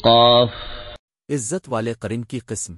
قاف عزت والے قرن کی قسم۔